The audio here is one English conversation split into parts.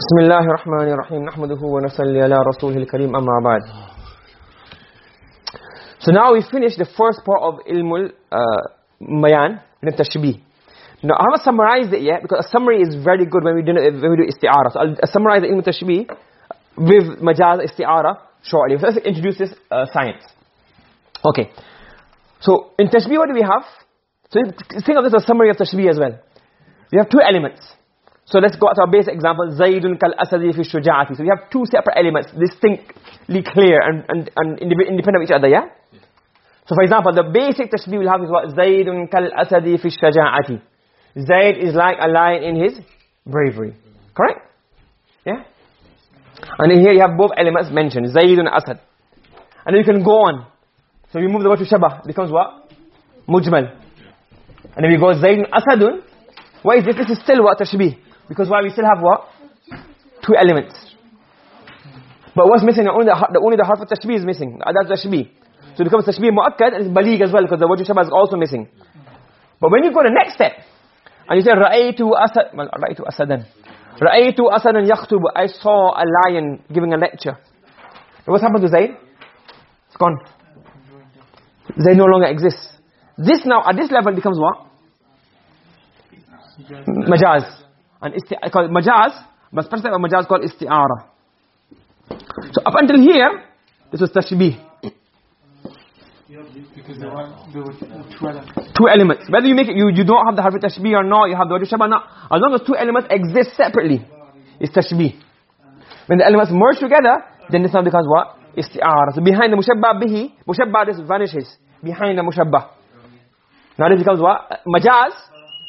بسم الله الرحمن الرحيم نحمده ونصلي على رسوله الكريم أما بعد So now we finish the first part of Ilmul uh, Bayan and Tashbih. Now I haven't summarized it yet because a summary is very good when we do, when we do Isti'ara So I'll summarize Ilmul Tashbih with Majaz Isti'ara shortly. So let's introduce this uh, science. Okay. So in Tashbih what do we have? So think of this as a summary of Tashbih as well. We have two elements. So let's go to our basic example. Zaydun kal asadi fi shuja'ati. So we have two separate elements, distinctly clear and, and, and independent of each other, yeah? So for example, the basic tashbih we'll have is what? Zaidun kal asadi fi shuja'ati. Zayd is like a lion in his bravery. Correct? Yeah? And here you have both elements mentioned. Zaydun asad. And then you can go on. So we move the word to shabah. becomes what? Mujmal. And then we go Zaydun asadun. Why is this? This is still what tashbih. Because why we still have what? Two elements. But what's missing? Only the, only the harf of tashbih is missing. That's tashbih. So it becomes tashbih mu'akkad and it's baligh as well because the word shabah is also missing. But when you go to the next step, and you say, Ra'aytu asad, well, Ra'aytu asadan. Ra'aytu asadan yakhtubu. I saw a lion giving a lecture. And what's happened to Zayd? It's gone. Zayd no longer exists. This now, at this level becomes what? Majaz. And isti called majaz, but of majaz called isti'ara. So up until here, this was tashbih. Because there were, there were two elements. Two elements. Whether you make it, you, you don't have the harf tashbih or not, you have the word shabah not. As long as two elements exist separately, it's tashbih. When the elements merge together, then this now becomes what? Isti'ara. So behind the mushabbah bihi, mushabbah this vanishes. Behind the mushabbah. Now this becomes what? Majaz.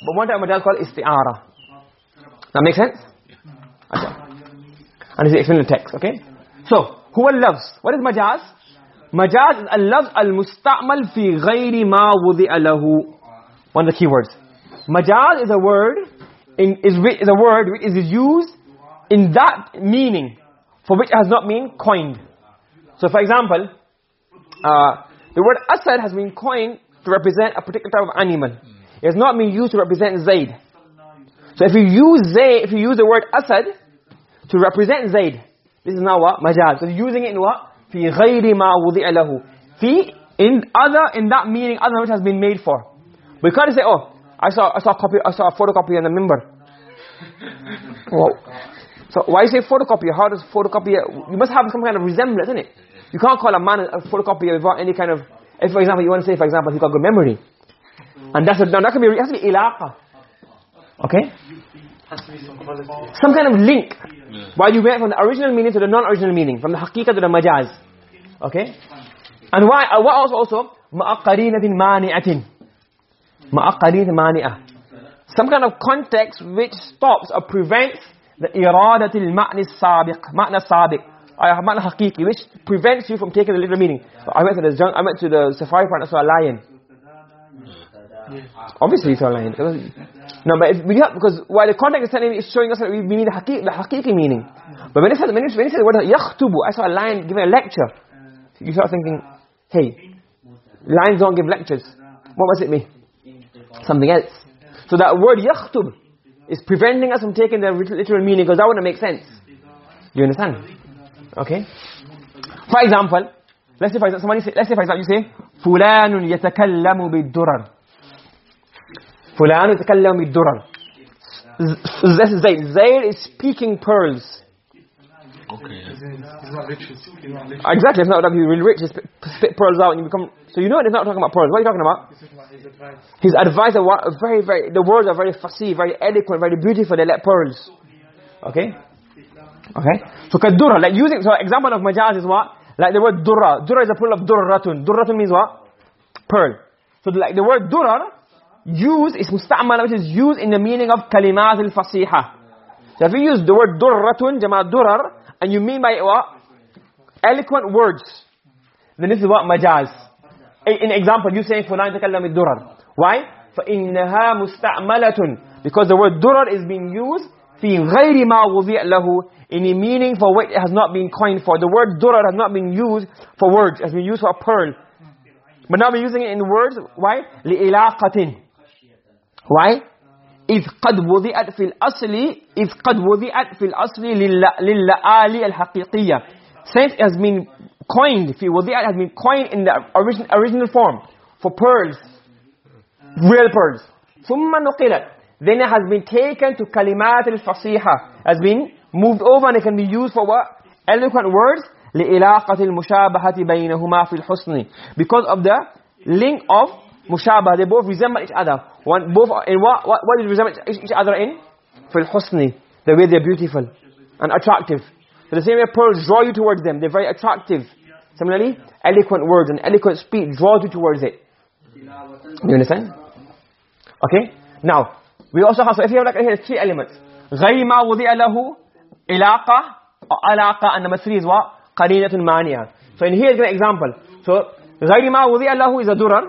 But one type of majaz called isti'ara. That makes sense? And this is explain the text, okay? So, huwa loves. What is majaz? Majaz is al-lafz al-musta'mal fi ghayri ma wudi'a lahu. One of the key words. Majaz is a word in is is a word which is used in that meaning for which it has not been coined. So for example, uh, the word asad has been coined to represent a particular type of animal. It has not been used to represent Zayd. So if you use Zayd, if you use the word Asad to represent Zayd, this is now what? Majaz. So you're using it in what? في غير ما وضع له. في in other in that meaning other which has been made for. But you can't say, oh, I saw I saw a copy I saw a photocopy on the member. well, so why say photocopy? How does photocopy? You must have some kind of resemblance, isn't it? You can't call a man a photocopy without any kind of. If for example you want to say, for example, he got good memory, and that's a, now that can be it has to be ilaqa. Okay? Some kind of link. While you went from the original meaning to the non-original meaning. From the haqiqah to the majaz. Okay? And why, uh, what also? Also, مَأَقَّرِينَةٍ مَانِعَةٍ مَأَقَّرِينَةٍ مَانِعَةٍ Some kind of context which stops or prevents the إِرَادَةِ الْمَعْنِ السَّابِقِ مَعْنَ السَّابِقِ معنى حقيقي which prevents you from taking the literal meaning. I went to the I went to the safari park and saw a lion. Obviously it's a lion. No, but if we have, because while the context is telling is showing us that we mean the haqiq, the haqiqi meaning. But when it says when it, when it says the word yakhtubu, I saw a lion giving a lecture. You start thinking, hey, lions don't give lectures. What must it mean? Something else. So that word yakhtub is preventing us from taking the literal meaning because that wouldn't make sense. Do you understand? Okay? For example, let's say for example, somebody say, let's say for example you say, فلان يتكلم بالدرر فلان يتكلم بالدرر This is Zayd. Zayd is speaking pearls. Okay. He's not rich. He's not rich. Exactly, it's not that he's really rich, he spit, spit pearls out and you become... So you know it's not talking about pearls. What are you talking about? This is his advice. His advice are what- very, very... The words are very fasih, very eloquent, very beautiful. They like pearls. Okay? Okay? So kadurra, like using... So example of majaz is what? Like the word durra. Durra is a plural of durratun. Durratun means what? Pearl. So like the word durra, used is musta'mal which is used in the meaning of kalimat al-fasiha. So if you use the word durratun, jama' durar, and you mean by it what? Eloquent words. Then this is what majaz. In in example, you saying fulan takallam ad-durar. Why? فَإِنَّهَا مُسْتَعْمَلَةٌ Because the word durar is being used في غير ما وضع له in a meaning for which it has not been coined for. The word durar has not been used for words, it has been used for a pearl. But now we're using it in words, why? لِإِلَاقَةٍ Why? إذ قد وضعت في الأصل إذ قد وضعت في الأصل للآلي الحقيقية since it has been coined في وضعت has been coined in the original, original form for pearls real pearls ثم نقلت then it has been taken to كلمات الفصيحة has been moved over and it can be used for what eloquent words لإلاقة المشابهة بينهما في الحسن because of the link of mushabah they both resemble each other one both in what what, what do they resemble each other in في الحسن the way they're beautiful and attractive so the same way pearls draw you towards them they're very attractive similarly eloquent words and eloquent speech draws you towards it you understand okay now we also have so if you have like here three elements غير ما وضع له علاقه or علاقه and number three is what قرينه مانعه so in here is an example so غير ما وضع له is a durar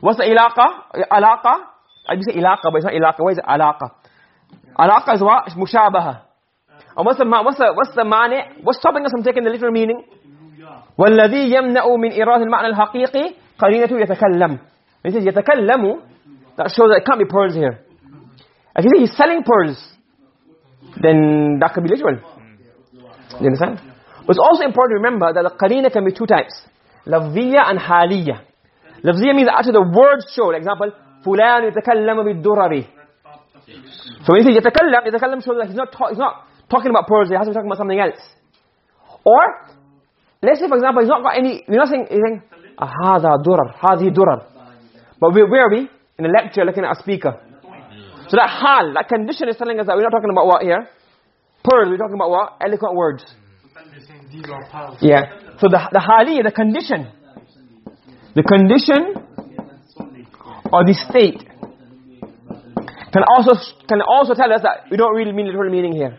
What's the علاقه علاقه I say علاقه but it's not علاقه what is علاقه علاقه is what مشابهه and what's the what's the what's the مانع what's stopping us from taking the literal meaning والذي يمنع من إيراد المعنى الحقيقي قرينة يتكلم He says يتكلم that shows that it can't be pearls here if he says he's selling pearls then that could be literal you understand but it's also important to remember that the qarina can be two types lafziya and haliya lafziya means actually the words show. Like example fulan yatakallamu bid-durari so when he says yatakallam yatakallam shows that he's not he's not talking about pearls he has to be talking about something else. Or let's say for example he's not got any we're not saying anything ah, hadha durar hadhi durar but where, where are we? In a lecture looking at a speaker. So that hal that condition is telling us that we're not talking about what here? Pearls we're talking about what? Eloquent words. These are pearls. yeah. So the the hali the condition the condition or the state can also can also tell us that we don't really mean literal meaning here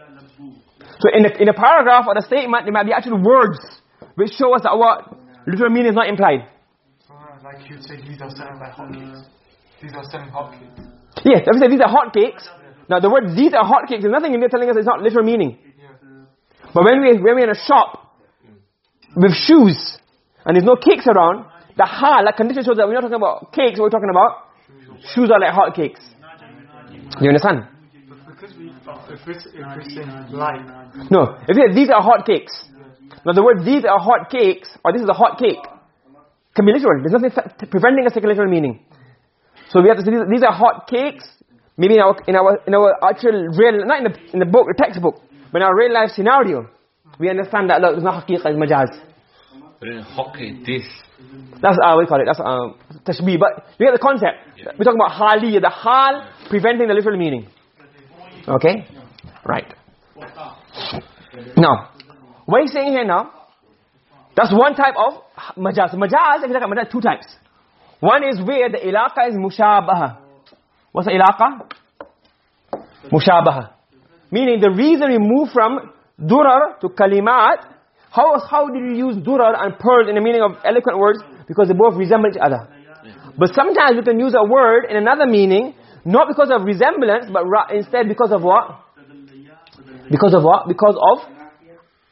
so in a, in a paragraph or a statement there might be actual words which show us that what literal meaning is not implied like you'd say, these are selling like hotcakes. These are selling hotcakes. yes if we say these are hot cakes now the word these are hot cakes there's nothing in there telling us it's not literal meaning but when we when we're in a shop with shoes and there's no cakes around the hal that condition shows that we're not talking about cakes we're talking about shoes are like hot cakes. You understand? If it's, if it's light, no if say these are hot cakes. Now the word these are hot cakes or this is a hot cake can be literal. There's nothing preventing taking literal meaning. So we have to say these, these are hot cakes maybe in our in our in our actual real not in the in the book the textbook but in our real life scenario. We understand that look, it's not haqiqa it's majaz But in hockey, this. That's uh, what do you call it? That's um, tashbih. But you get the concept. We're talking about haliyah, the hal preventing the literal meaning. Okay? Right. Now, what he's saying here now, that's one type of majaz. Majaz, if you look at majaz, two types. One is where the ilaqa is mushabaha. What's the ilaqa? Mushabaha. Meaning the reason we move from durar to kalimat, how, how did you use durar and pearl in the meaning of eloquent words? Because they both resemble each other. But sometimes you can use a word in another meaning, not because of resemblance, but ra- instead because of what? Because of what? Because of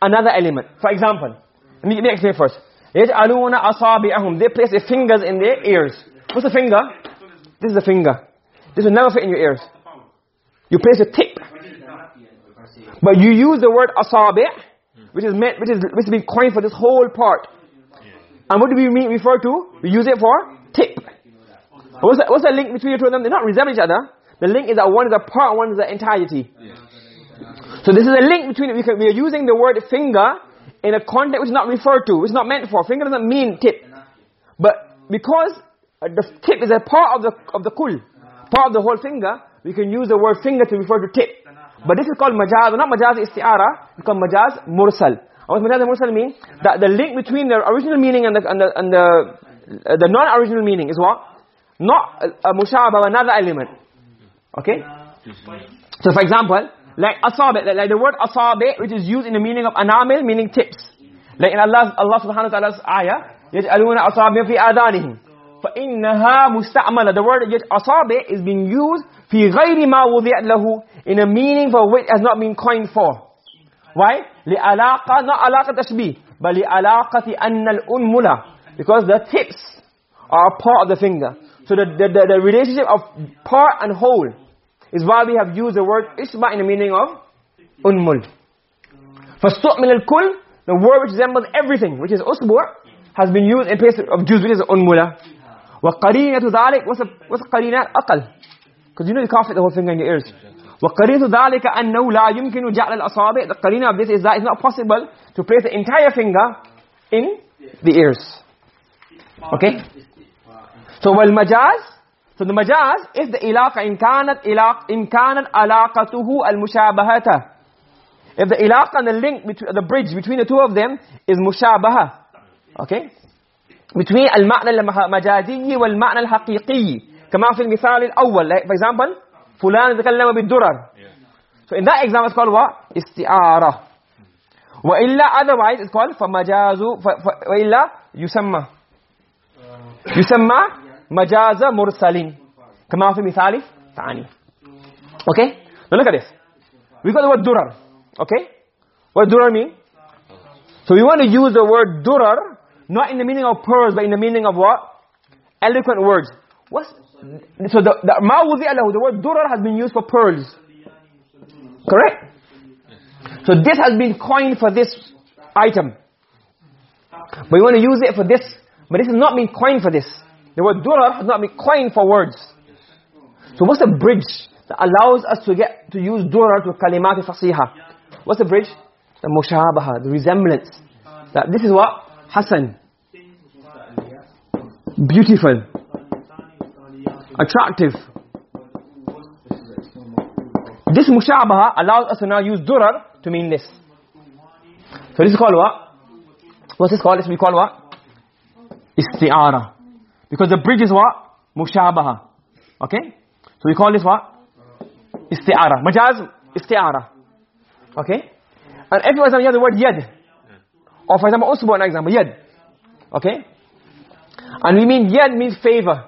another element. For example, let me, let me explain first. يَجْعَلُونَ أَصَابِعَهُمْ They place their fingers in their ears. What's a finger? This is a finger. This will never fit in your ears. You place a tip. But you use the word asabi, which is meant, which is, which has been coined for this whole part. And what do we mean, refer to? We use it for tip. What's the, what's the link between the two of them? They not resemble each other. The link is that one is a part, one is the entirety. So this is a link between, we, can, we are using the word finger in a context which is not referred to, which is not meant for. Finger doesn't mean tip. But because uh, the tip is a part of the, of the kul, part of the whole finger, we can use the word finger to refer to tip. But this is called majaz, not majaz isti'ara, it's called majaz mursal. And what majaz mursal mean? That the link between the original meaning and the, and the, and the, uh, the non-original meaning is what? Not a, a mushabah, another element. Okay? So for example, like asabi, like, like the word asabi, which is used in the meaning of anamil, meaning tips. Like in Allah, Allah subhanahu wa ta'ala's ayah, يَجْعَلُونَ أَصَابِهِمْ فِي آذَانِهِمْ فَإِنَّهَا مُسْتَعْمَلَةٌ The word yet asabi is being used في غير ما وضع له in a meaning for which has not been coined for. Why? لعلاقة, not علاقة تشبيه, but لعلاقة أن الأنملة. Because the tips are a part of the finger. So the, the, the, the relationship of part and whole is why we have used the word isba in the meaning of unmul. فاستعمل الكل the word which resembles everything which is usbu' has been used in place of juz which is unmula. وقرينة ذلك what's قرينة أقل because you know you can't fit the whole finger in your ears وقرينة ذلك أنه لا يمكن جعل الأصابع the قرينة of this is that it's not possible to place the entire finger in the ears okay so والمجاز so the majaz is the ilaqa in kanat ilaq in kanat alaqatuhu almushabahata if the ilaqa and the link between the bridge between the two of them is mushabaha okay between المعنى المجازي والمعنى الحقيقي كما في المثال الأول like for example فلان تكلم بالدرر so in that example it's called what استعارة وإلا otherwise it's called فمجاز وإلا يسمى يسمى مجاز مرسل كما في مثال ثاني okay now look at this we got the word durar okay what durar mean so we want to use the word durar not in the meaning of pearls but in the meaning of what? Eloquent words. So the the ma the word durar has been used for pearls. Correct? So this has been coined for this item. But we want to use it for this but this has not been coined for this. The word durar has not been coined for words. So what's the bridge that allows us to get to use durar to kalimat fasiha? What's the bridge? The mushabaha the resemblance. That this is what hasan beautiful. Attractive. This mushabaha allows us to now use durar to mean this. So this is called what? What's this called? This we call what? Isti'ara. Because the bridge is what? Mushabaha. Okay? So we call this what? Isti'ara. Majaz isti'ara. Okay? And you have the word yad or for example usbu an example yad. Okay? And we mean yad means favor.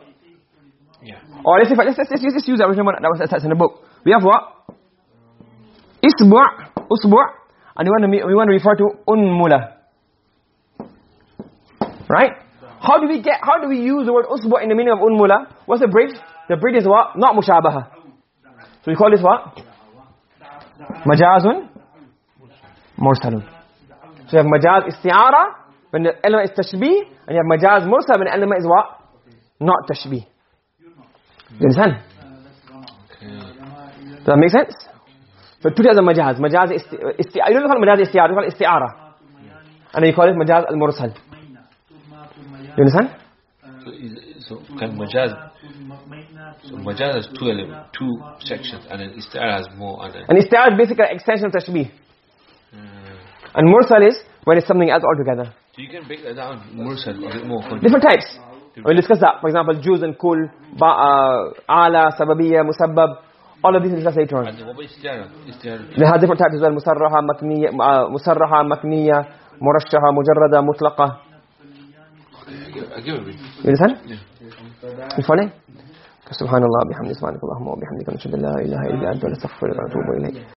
Yeah. or let's, say, let's, let's, let's, let's use that original one that was attached in the book. We have what? Isbu' usbu' and we want to we want to refer to unmula right? How do we get how do we use the word usbu' in the meaning of unmula what's the bridge? The bridge is what? Not mushabaha. So we call this what? Majazun. Mursalun so you have majaz isti'ara when the element is tashbih and you have majaz mursal when the element is what not tashbih you understand does that make sense? So two types of majaz majaz isti, isti you don't call it majaz isti'ara you call it isti'ara and then you call it majaz al-mursal you understand So, is, so can majaz, so majaz has two elements, two sections, and then isti'ara has more, and then, and isti'ara is basically an extension of tashbih and mursal is when it's something else altogether so you can break that down, mursal, a bit more. couldn't you? different types we'll discuss that for example juz and kul ba uh, ala sababiyya musabbab all of these we'll discuss later on And then what about isti'ara? Isti'ara. they have different types as well musarraha makniya uh, musarraha makniya murashaha mujarrada mutlaqa I give it a read. you understand Yeah. you follow سبحان الله بحمده سبحانك اللهم وبحمدك نشهد ان لا اله الا انت نستغفرك ونتوب اليك